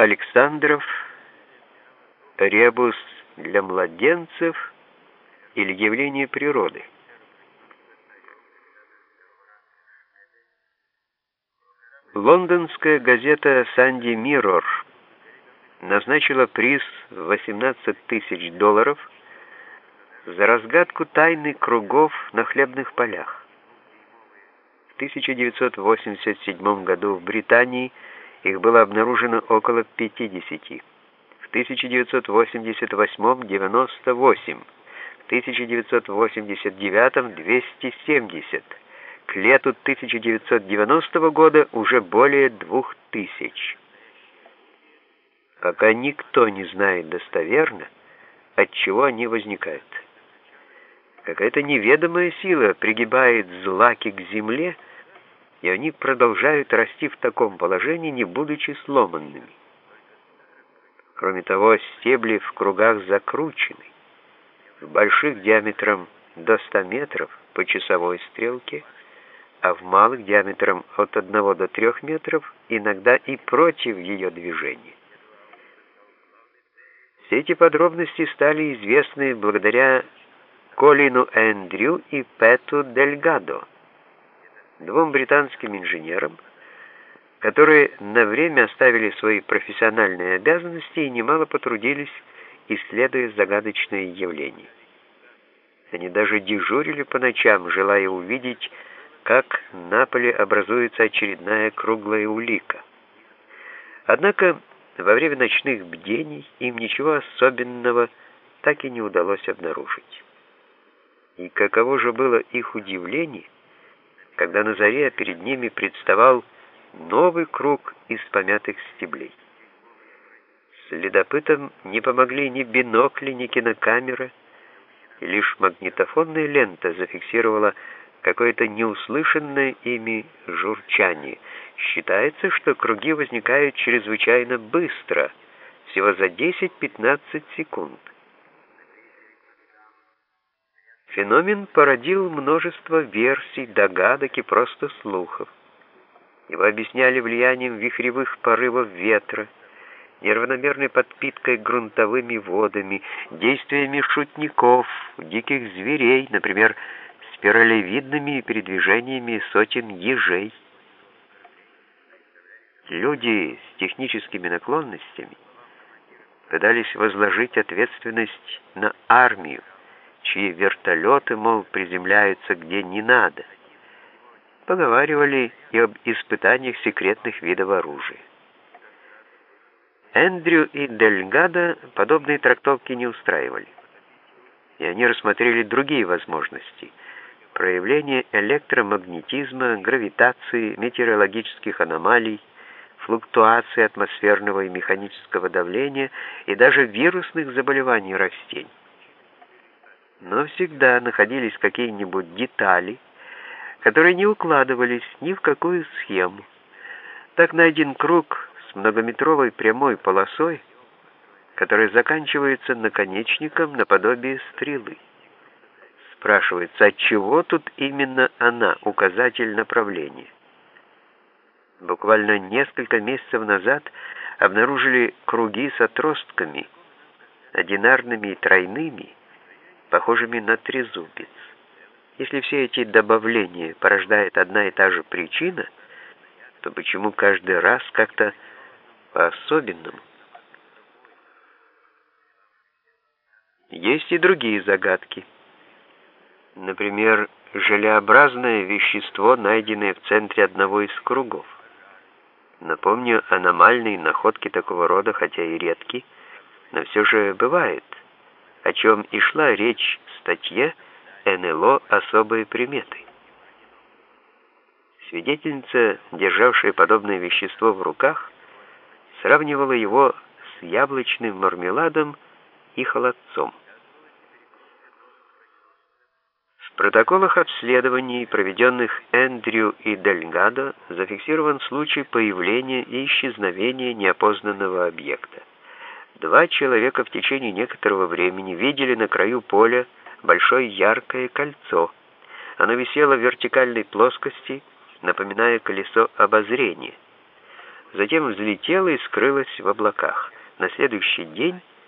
Александров, ребус для младенцев или явление природы. Лондонская газета «Санди Миррор» назначила приз в 18 тысяч долларов за разгадку тайны кругов на хлебных полях. В 1987 году в Британии их было обнаружено около 50, в 1988 – 98, в 1989 – 270, к лету 1990 года уже более 2000. Пока никто не знает достоверно, от чего они возникают. Какая-то неведомая сила пригибает злаки к земле, и они продолжают расти в таком положении, не будучи сломанными. Кроме того, стебли в кругах закручены, в больших диаметром до 100 метров по часовой стрелке, а в малых диаметром от 1 до 3 метров, иногда и против ее движения. Все эти подробности стали известны благодаря Колину Эндрю и Пету Дельгадо, двум британским инженерам, которые на время оставили свои профессиональные обязанности и немало потрудились, исследуя загадочные явления. Они даже дежурили по ночам, желая увидеть, как на поле образуется очередная круглая улика. Однако во время ночных бдений им ничего особенного так и не удалось обнаружить. И каково же было их удивление, когда на заре перед ними представал новый круг из помятых стеблей. Следопытам не помогли ни бинокли, ни кинокамера, лишь магнитофонная лента зафиксировала какое-то неуслышанное ими журчание. Считается, что круги возникают чрезвычайно быстро, всего за 10-15 секунд. Феномен породил множество версий, догадок и просто слухов. Его объясняли влиянием вихревых порывов ветра, неравномерной подпиткой грунтовыми водами, действиями шутников, диких зверей, например, спиралевидными передвижениями сотен ежей. Люди с техническими наклонностями пытались возложить ответственность на армию, чьи вертолеты, мол, приземляются где не надо. Поговаривали и об испытаниях секретных видов оружия. Эндрю и Дельгадо подобные трактовки не устраивали, и они рассмотрели другие возможности – проявление электромагнетизма, гравитации, метеорологических аномалий, флуктуации атмосферного и механического давления и даже вирусных заболеваний растений но всегда находились какие-нибудь детали, которые не укладывались ни в какую схему. Так найден круг с многометровой прямой полосой, которая заканчивается наконечником наподобие стрелы. Спрашивается, от чего тут именно она, указатель направления? Буквально несколько месяцев назад обнаружили круги с отростками, одинарными и тройными, похожими на трезубец. Если все эти добавления порождает одна и та же причина, то почему каждый раз как-то по-особенному? Есть и другие загадки. Например, желеобразное вещество, найденное в центре одного из кругов. Напомню, аномальные находки такого рода, хотя и редки, но все же бывают – о чем и шла речь в статье «НЛО. Особые приметы». Свидетельница, державшая подобное вещество в руках, сравнивала его с яблочным мармеладом и холодцом. В протоколах обследований, проведенных Эндрю и Дельгадо, зафиксирован случай появления и исчезновения неопознанного объекта. Два человека в течение некоторого времени видели на краю поля большое яркое кольцо. Оно висело в вертикальной плоскости, напоминая колесо обозрения. затем взлетела и скрылась в облаках. На следующий день